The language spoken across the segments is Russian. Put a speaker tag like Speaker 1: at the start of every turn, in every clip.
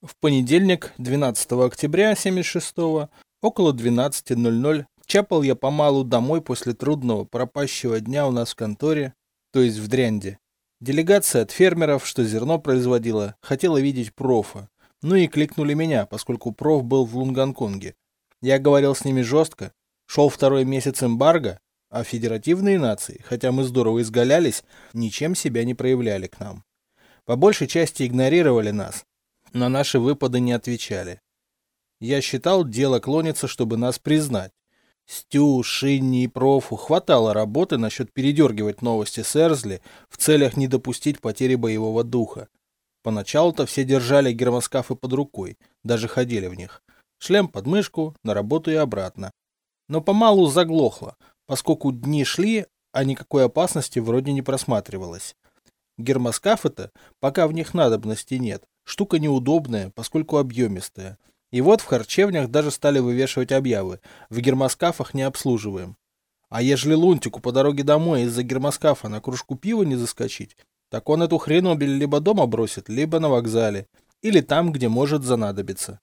Speaker 1: В понедельник, 12 октября 76-го, около 12.00, чапал я помалу домой после трудного пропащего дня у нас в конторе, то есть в Дрянде. Делегация от фермеров, что зерно производила, хотела видеть профа. Ну и кликнули меня, поскольку проф был в Лунгонконге. Я говорил с ними жестко. Шел второй месяц эмбарго, а федеративные нации, хотя мы здорово изгалялись, ничем себя не проявляли к нам. По большей части игнорировали нас, на наши выпады не отвечали. Я считал, дело клонится, чтобы нас признать. Стю, Шинни и Профу хватало работы насчет передергивать новости с Эрзли в целях не допустить потери боевого духа. Поначалу-то все держали гермоскафы под рукой, даже ходили в них. Шлем под мышку, на работу и обратно. Но помалу заглохло, поскольку дни шли, а никакой опасности вроде не просматривалось. Гермоскафы-то, пока в них надобности нет, Штука неудобная, поскольку объемистая. И вот в харчевнях даже стали вывешивать объявы. В гермоскафах не обслуживаем. А ежели Лунтику по дороге домой из-за гермоскафа на кружку пива не заскочить, так он эту хренобель либо дома бросит, либо на вокзале. Или там, где может занадобиться.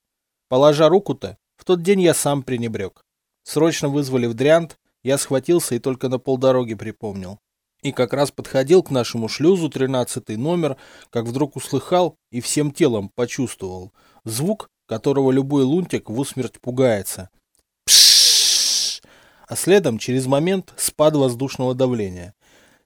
Speaker 1: Положа руку-то, в тот день я сам пренебрег. Срочно вызвали в Дрянт, я схватился и только на полдороги припомнил. И как раз подходил к нашему шлюзу тринадцатый номер, как вдруг услыхал и всем телом почувствовал звук, которого любой лунтик в усмерть пугается. Пшшш! А следом через момент спад воздушного давления.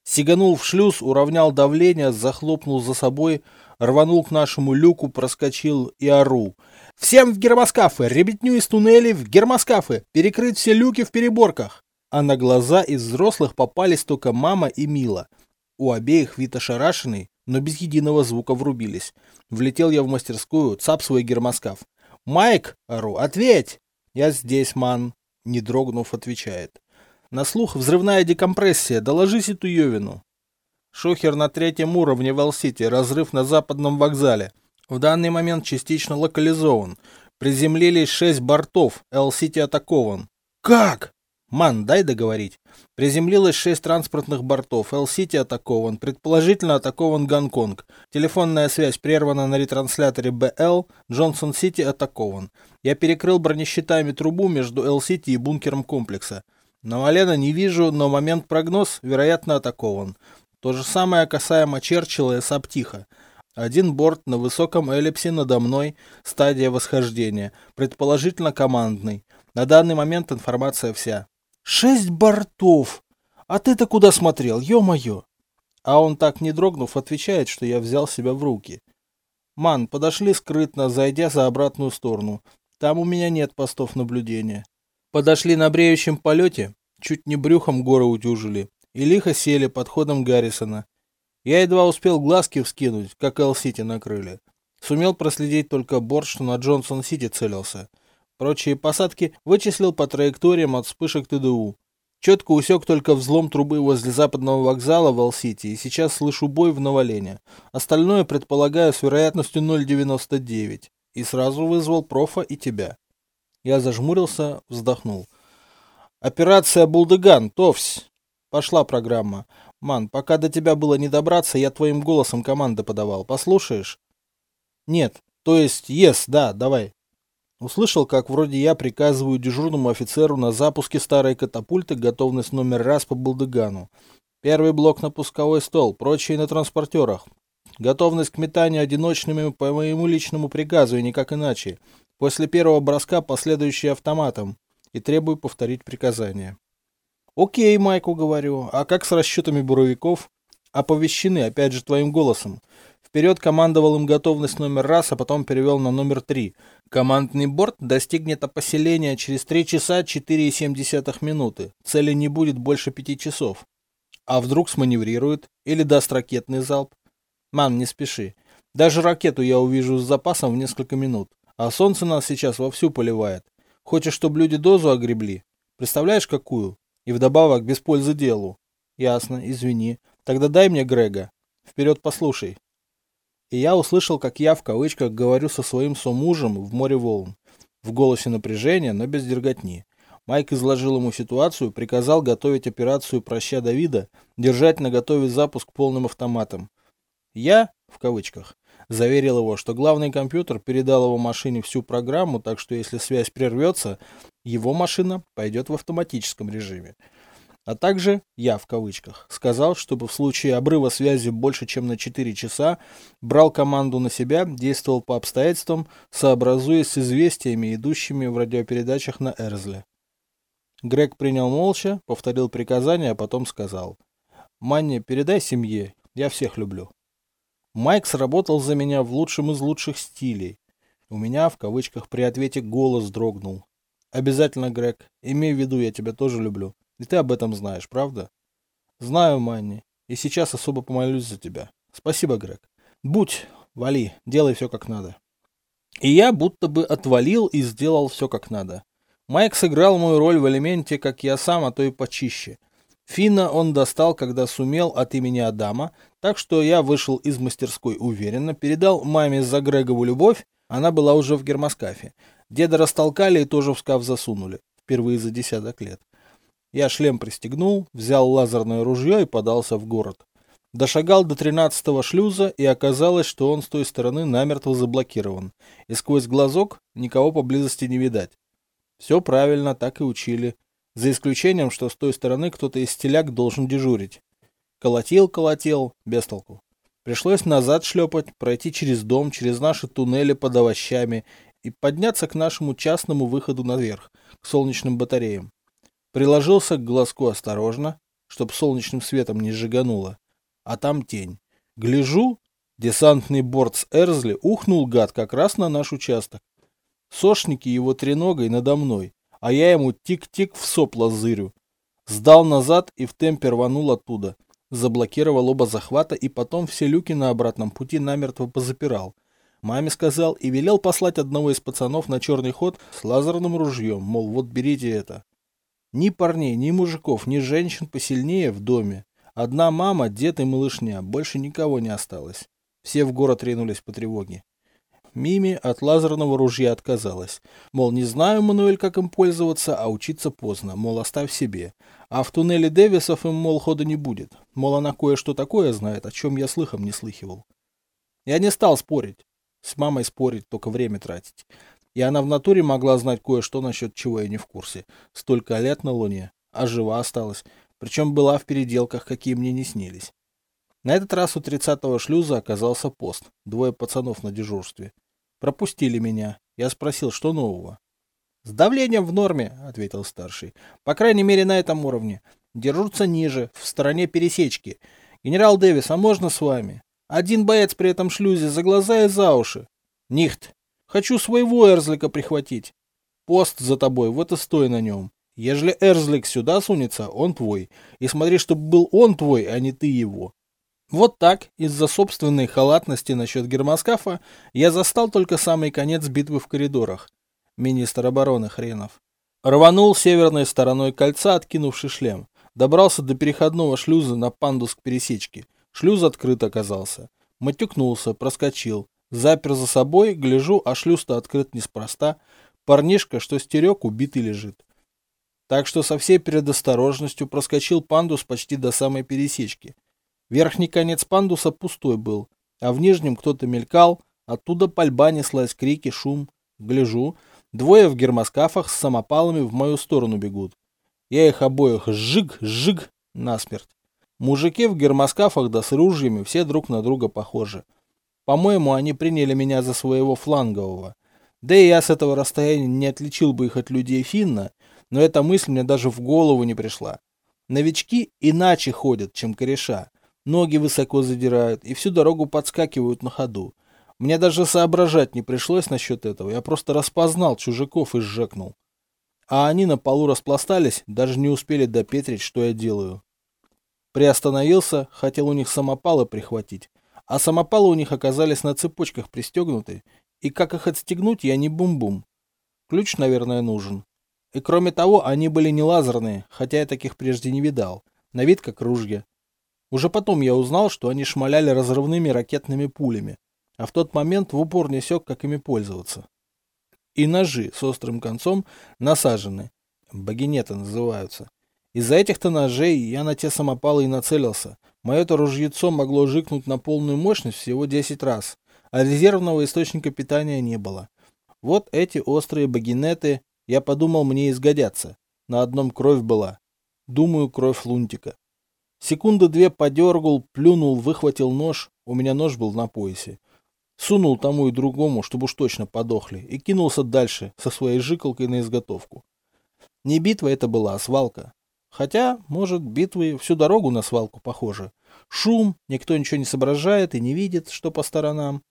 Speaker 1: Сиганул в шлюз, уравнял давление, захлопнул за собой, рванул к нашему люку, проскочил и ору. «Всем в гермоскафы! Ребятню из туннелей в гермоскафы! Перекрыть все люки в переборках!» А на глаза из взрослых попались только мама и Мила. У обеих вид ошарашенный, но без единого звука врубились. Влетел я в мастерскую, цап свой гермоскаф. «Майк!» — ору. «Ответь!» «Я здесь, ман!» — не дрогнув, отвечает. «На слух взрывная декомпрессия. Доложи Ситуевину». Шухер на третьем уровне в Элсити, разрыв на западном вокзале. В данный момент частично локализован. Приземлились шесть бортов, Эл-Сити атакован. «Как?» Ман, дай договорить. Приземлилось шесть транспортных бортов. Эл-Сити атакован. Предположительно атакован Гонконг. Телефонная связь прервана на ретрансляторе БЛ. Джонсон-Сити атакован. Я перекрыл бронещитами трубу между Эл-Сити и бункером комплекса. Навалена не вижу, но момент прогноз, вероятно, атакован. То же самое касаемо Черчилла и Саптиха. Один борт на высоком эллипсе надо мной, стадия восхождения, предположительно командный. На данный момент информация вся. Шесть бортов! А ты-то куда смотрел, ё-моё? А он так не дрогнув отвечает, что я взял себя в руки. Ман, подошли скрытно, зайдя за обратную сторону. Там у меня нет постов наблюдения. Подошли на бреющем полете, чуть не брюхом горы утюжили, и лихо сели под ходом Гаррисона. Я едва успел глазки вскинуть, как Эл-Сити накрыли. Сумел проследить только борт, что на Джонсон-Сити целился. Прочие посадки вычислил по траекториям от вспышек ТДУ. Четко усек только взлом трубы возле западного вокзала в Алсити и сейчас слышу бой в навалении. Остальное предполагаю с вероятностью 0,99. И сразу вызвал профа и тебя. Я зажмурился, вздохнул. Операция Булдыган, Товсь. Пошла программа. Ман, пока до тебя было не добраться, я твоим голосом команды подавал. Послушаешь? Нет. То есть, yes, да, давай. Услышал, как вроде я приказываю дежурному офицеру на запуске старой катапульты готовность номер раз по Балдыгану. Первый блок на пусковой стол, прочие на транспортерах. Готовность к метанию одиночными по моему личному приказу и никак иначе. После первого броска последующий автоматом. И требую повторить приказание. Окей, Майку говорю. А как с расчетами буровиков? Оповещены, опять же, твоим голосом. Вперед командовал им готовность номер раз, а потом перевел на номер три. Командный борт достигнет опоселения через 3 часа 4,7 минуты. Цели не будет больше 5 часов. А вдруг сманеврирует или даст ракетный залп? Ман, не спеши. Даже ракету я увижу с запасом в несколько минут. А солнце нас сейчас вовсю поливает. Хочешь, чтобы люди дозу огребли? Представляешь, какую? И вдобавок без пользы делу. Ясно, извини. Тогда дай мне Грега. Вперед послушай и я услышал, как я в кавычках говорю со своим сомужем в море волн. В голосе напряжение, но без дерготни. Майк изложил ему ситуацию, приказал готовить операцию «Проща Давида», держать на готове запуск полным автоматом. Я, в кавычках, Заверил его, что главный компьютер передал его машине всю программу, так что если связь прервется, его машина пойдет в автоматическом режиме. А также я, в кавычках, сказал, чтобы в случае обрыва связи больше, чем на 4 часа, брал команду на себя, действовал по обстоятельствам, сообразуясь с известиями, идущими в радиопередачах на Эрзле. Грег принял молча, повторил приказание, а потом сказал. «Манни, передай семье, я всех люблю». Майк сработал за меня в лучшем из лучших стилей. У меня, в кавычках, при ответе голос дрогнул. Обязательно, Грег, имей в виду, я тебя тоже люблю. И ты об этом знаешь, правда? Знаю, Манни. И сейчас особо помолюсь за тебя. Спасибо, Грег. Будь, вали, делай все как надо. И я будто бы отвалил и сделал все как надо. Майк сыграл мою роль в элементе, как я сам, а то и почище. Финна он достал, когда сумел от имени Адама, так что я вышел из мастерской уверенно, передал маме за Грегову любовь, она была уже в гермоскафе. Деда растолкали и тоже в скаф засунули, впервые за десяток лет. Я шлем пристегнул, взял лазерное ружье и подался в город. Дошагал до тринадцатого шлюза, и оказалось, что он с той стороны намертво заблокирован, и сквозь глазок никого поблизости не видать. Все правильно, так и учили, за исключением, что с той стороны кто-то из теляк должен дежурить. Колотил, колотил, без толку. Пришлось назад шлепать, пройти через дом, через наши туннели под овощами и подняться к нашему частному выходу наверх, к солнечным батареям. Приложился к глазку осторожно, чтоб солнечным светом не сжигануло. А там тень. Гляжу, десантный борт с Эрзли ухнул гад как раз на наш участок. Сошники его треногой надо мной, а я ему тик-тик в сопло зырю. Сдал назад и в темпе рванул оттуда заблокировал оба захвата и потом все люки на обратном пути намертво позапирал. Маме сказал и велел послать одного из пацанов на черный ход с лазерным ружьем, мол, вот берите это. Ни парней, ни мужиков, ни женщин посильнее в доме. Одна мама, дед и малышня, больше никого не осталось. Все в город ринулись по тревоге. Мими от лазерного ружья отказалась. Мол, не знаю, Мануэль, как им пользоваться, а учиться поздно, мол, оставь себе. А в туннеле Дэвисов им, мол, хода не будет. Мол, она кое-что такое знает, о чем я слыхом не слыхивал. Я не стал спорить. С мамой спорить, только время тратить. И она в натуре могла знать кое-что, насчет чего я не в курсе. Столько лет на Луне, а жива осталась. Причем была в переделках, какие мне не снились. На этот раз у тридцатого шлюза оказался пост. Двое пацанов на дежурстве. Пропустили меня. Я спросил, что нового. «С давлением в норме», — ответил старший. «По крайней мере, на этом уровне. Держутся ниже, в стороне пересечки. Генерал Дэвис, а можно с вами? Один боец при этом шлюзе за глаза и за уши. Нихт. Хочу своего Эрзлика прихватить. Пост за тобой, вот и стой на нем. Ежели Эрзлик сюда сунется, он твой. И смотри, чтобы был он твой, а не ты его. Вот так, из-за собственной халатности насчет гермоскафа, я застал только самый конец битвы в коридорах. Министр обороны хренов. Рванул северной стороной кольца, откинувший шлем. Добрался до переходного шлюза на пандус к пересечке. Шлюз открыт оказался. Матюкнулся, проскочил. Запер за собой, гляжу, а шлюз-то открыт неспроста. Парнишка, что стерег, убитый лежит. Так что со всей предосторожностью проскочил пандус почти до самой пересечки. Верхний конец пандуса пустой был, а в нижнем кто-то мелькал, оттуда пальба неслась, крики, шум. Гляжу, двое в гермоскафах с самопалами в мою сторону бегут. Я их обоих жиг-жиг насмерть. Мужики в гермоскафах да с ружьями все друг на друга похожи. По-моему, они приняли меня за своего флангового. Да и я с этого расстояния не отличил бы их от людей Финна, но эта мысль мне даже в голову не пришла. Новички иначе ходят, чем кореша ноги высоко задирают и всю дорогу подскакивают на ходу. Мне даже соображать не пришлось насчет этого, я просто распознал чужаков и сжекнул. А они на полу распластались, даже не успели допетрить, что я делаю. Приостановился, хотел у них самопалы прихватить, а самопалы у них оказались на цепочках пристегнуты, и как их отстегнуть, я не бум-бум. Ключ, наверное, нужен. И кроме того, они были не лазерные, хотя я таких прежде не видал, на вид как ружья. Уже потом я узнал, что они шмаляли разрывными ракетными пулями, а в тот момент в упор не сёк, как ими пользоваться. И ножи с острым концом насажены. Багинеты называются. Из-за этих-то ножей я на те самопалы и нацелился. Мое-то ружьецо могло жикнуть на полную мощность всего 10 раз. а резервного источника питания не было. Вот эти острые багинеты, я подумал, мне изгодятся. На одном кровь была. Думаю, кровь лунтика. Секунды две подергал, плюнул, выхватил нож. У меня нож был на поясе. Сунул тому и другому, чтобы уж точно подохли, и кинулся дальше со своей жикалкой на изготовку. Не битва это была, а свалка. Хотя, может, битвы всю дорогу на свалку похожи. Шум, никто ничего не соображает и не видит, что по сторонам.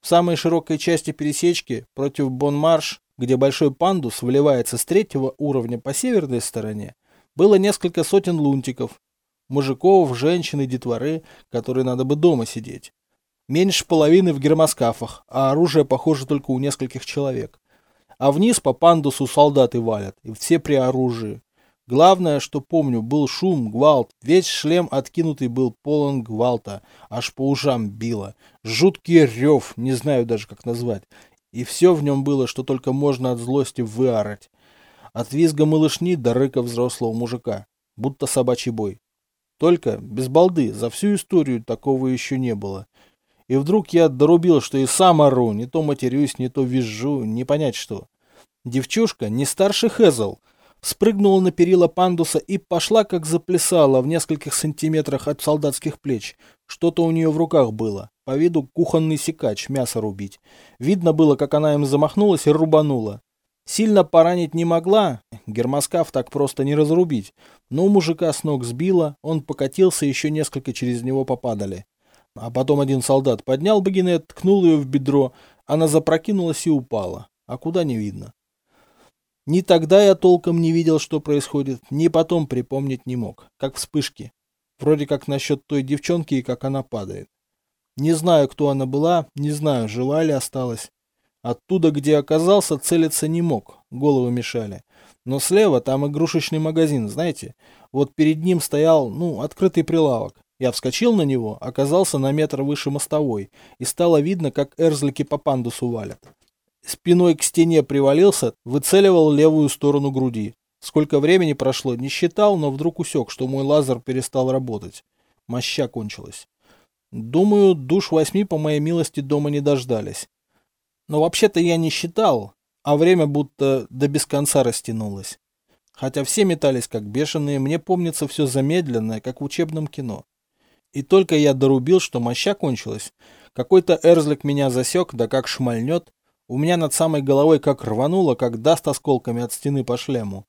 Speaker 1: В самой широкой части пересечки, против Бонмарш, где большой пандус выливается с третьего уровня по северной стороне, было несколько сотен лунтиков. Мужиков, женщин и детворы, которые надо бы дома сидеть. Меньше половины в гермоскафах, а оружие похоже только у нескольких человек. А вниз по пандусу солдаты валят, и все при оружии. Главное, что помню, был шум, гвалт. Весь шлем откинутый был полон гвалта. Аж по ушам било. Жуткий рев, не знаю даже как назвать. И все в нем было, что только можно от злости выорать. От визга малышни до рыка взрослого мужика. Будто собачий бой. Только, без балды, за всю историю такого еще не было. И вдруг я дорубил, что и сам ору, не то матерюсь, не то визжу, не понять что. Девчушка, не старше Хезл, спрыгнула на перила пандуса и пошла, как заплясала, в нескольких сантиметрах от солдатских плеч. Что-то у нее в руках было. По виду кухонный секач, мясо рубить. Видно было, как она им замахнулась и рубанула. Сильно поранить не могла, гермоскаф так просто не разрубить, но мужика с ног сбила, он покатился, еще несколько через него попадали. А потом один солдат поднял багинет, ткнул ее в бедро, она запрокинулась и упала. А куда не видно. Ни тогда я толком не видел, что происходит, ни потом припомнить не мог, как вспышки. Вроде как насчет той девчонки и как она падает. Не знаю, кто она была, не знаю, жива ли осталась. Оттуда, где оказался, целиться не мог, головы мешали. Но слева там игрушечный магазин, знаете? Вот перед ним стоял, ну, открытый прилавок. Я вскочил на него, оказался на метр выше мостовой, и стало видно, как эрзлики по пандусу валят. Спиной к стене привалился, выцеливал левую сторону груди. Сколько времени прошло, не считал, но вдруг усек, что мой лазер перестал работать. Моща кончилась. Думаю, душ восьми по моей милости дома не дождались. Но вообще-то я не считал, а время будто до без конца растянулось. Хотя все метались как бешеные, мне помнится все замедленное, как в учебном кино. И только я дорубил, что моща кончилась, какой-то эрзлик меня засек, да как шмальнет, у меня над самой головой как рвануло, как даст осколками от стены по шлему.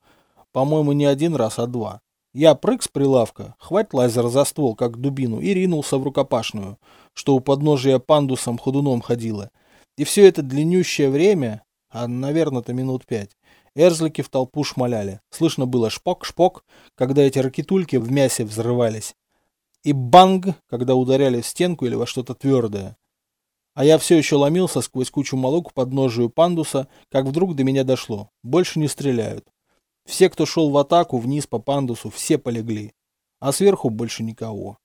Speaker 1: По-моему, не один раз, а два. Я прыг с прилавка, хвать лазер за ствол, как дубину, и ринулся в рукопашную, что у подножия пандусом ходуном ходило. И все это длиннющее время, а, наверное-то минут пять, эрзлики в толпу шмаляли. Слышно было шпок-шпок, когда эти ракетульки в мясе взрывались. И банг, когда ударяли в стенку или во что-то твердое. А я все еще ломился сквозь кучу молок к подножию пандуса, как вдруг до меня дошло. Больше не стреляют. Все, кто шел в атаку вниз по пандусу, все полегли. А сверху больше никого.